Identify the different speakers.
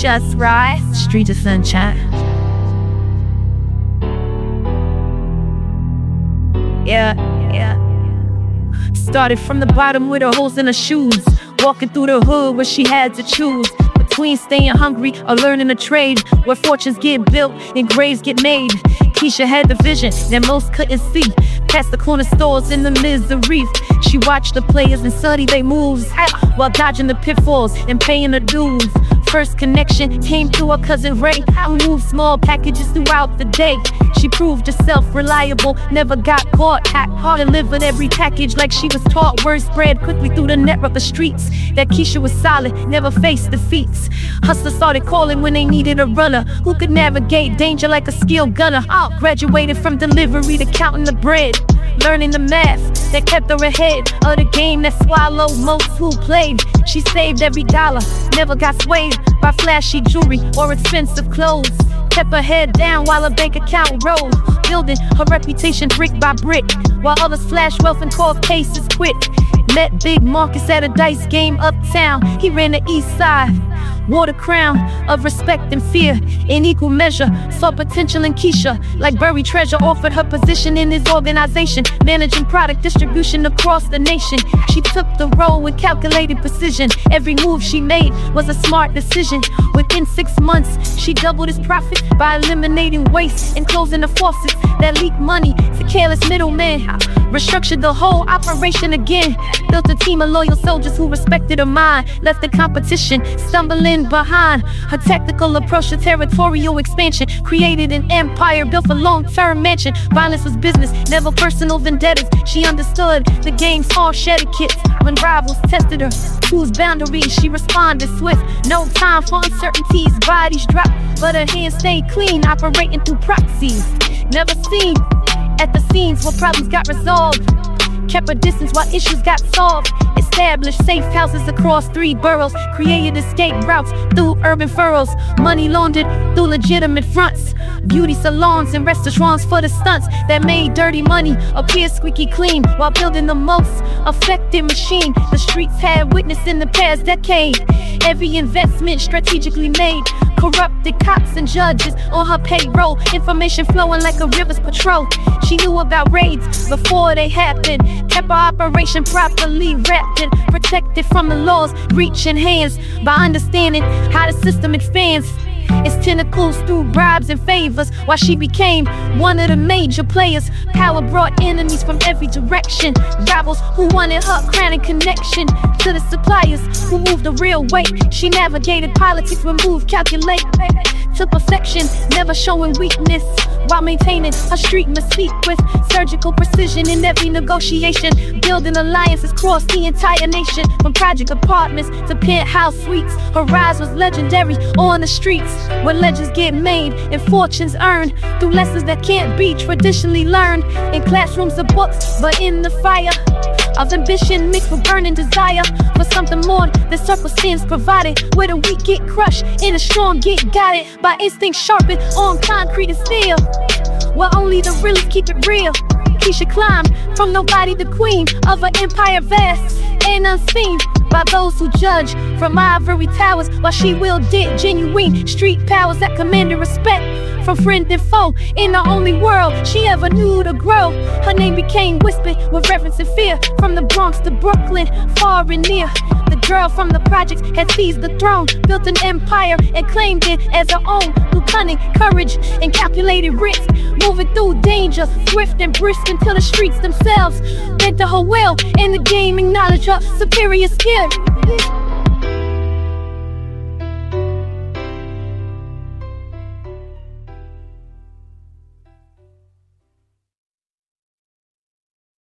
Speaker 1: Keisha's rise.
Speaker 2: Street of Sunshine.
Speaker 1: Yeah, yeah. Started from the bottom with her holes in her shoes. Walking through the hood where she had to choose between staying hungry or learning a trade where fortunes get built and graves get made. Keisha had the vision that most couldn't see. Past the corner stores in the misery. She watched the players and studied their moves while dodging the pitfalls and paying the dues. First connection came through her cousin Ray. I moved small packages throughout the day. She proved herself reliable, never got caught. Hacked hard delivered every package like she was taught. Word spread quickly through the net of the streets that Keisha was solid, never faced defeats. Hustlers started calling when they needed a runner who could navigate danger like a skilled gunner. Oh, graduated from delivery to counting the bread. Learning the math that kept her ahead of the game that swallowed most who played. She saved every dollar, never got swayed by flashy jewelry or expensive clothes. Kept her head down while her bank account rose, building her reputation brick by brick, while others flash wealth and court cases quick. Met Big Marcus at a dice game uptown. He ran the east side. Wore the crown of respect and fear in equal measure. Saw potential in Keisha, like buried treasure. Offered her position in his organization, managing product distribution across the nation. She took the role with calculated precision. Every move she made was a smart decision. Within six months, she doubled his profit by eliminating waste and closing the faucets that leak money to careless middlemen. Restructured the whole operation again. Built a team of loyal soldiers who respected her mind. Left the competition stumbling behind. Her tactical approach to territorial expansion created an empire built for long term mansion. Violence was business, never personal vendettas. She understood the game's harsh etiquette. When rivals tested her, whose boundaries she responded swift. No time for uncertainties, bodies dropped, but her hands stayed clean, operating through proxies. Never seen at the scenes where problems got resolved. Kept a distance while issues got solved. Established safe houses across three boroughs. Created escape routes through urban furrows. Money laundered through legitimate fronts. Beauty salons and restaurants for the stunts that made dirty money appear squeaky clean while building the most effective machine the streets had witnessed in the past decade. Every investment strategically made. Corrupted cops and judges on her payroll. Information flowing like a river's patrol. She knew about raids before they happened. Kept her operation properly wrapped and protected from the law's reaching hands by understanding how the system expands its tentacles through bribes and favors while she became one of the major players. Power brought enemies from every direction. Rivals who wanted her crown and connection to the suppliers who moved the real weight. She navigated politics, removed calculate to perfection, never showing weakness while maintaining a street mystique with surgical precision in every negotiation. Building alliances across the entire nation, from project apartments to penthouse suites. Her rise was legendary on the streets where legends get made and fortunes earned through lessons that can't be traditionally learned in classrooms or books, but in the fire of ambition mixed with burning desire for something more than circumstance provided. Where the weak get crushed and the strong get guided by instinct sharpened on concrete and steel. Where only the realest keep it real. Keisha climbed from nobody the queen of an empire vast and unseen by those who judge from ivory towers while she wielded genuine street powers that commanded respect from friend and foe in the only world she ever knew to grow. Her name became whispered with reverence and fear from the Bronx to Brooklyn, far and near. Girl from the projects had seized the throne, built an empire, and claimed it as her own through cunning, courage, and calculated risk. Moving through danger, swift and brisk until the streets themselves bent to her will. In the game, acknowledge her superior skill.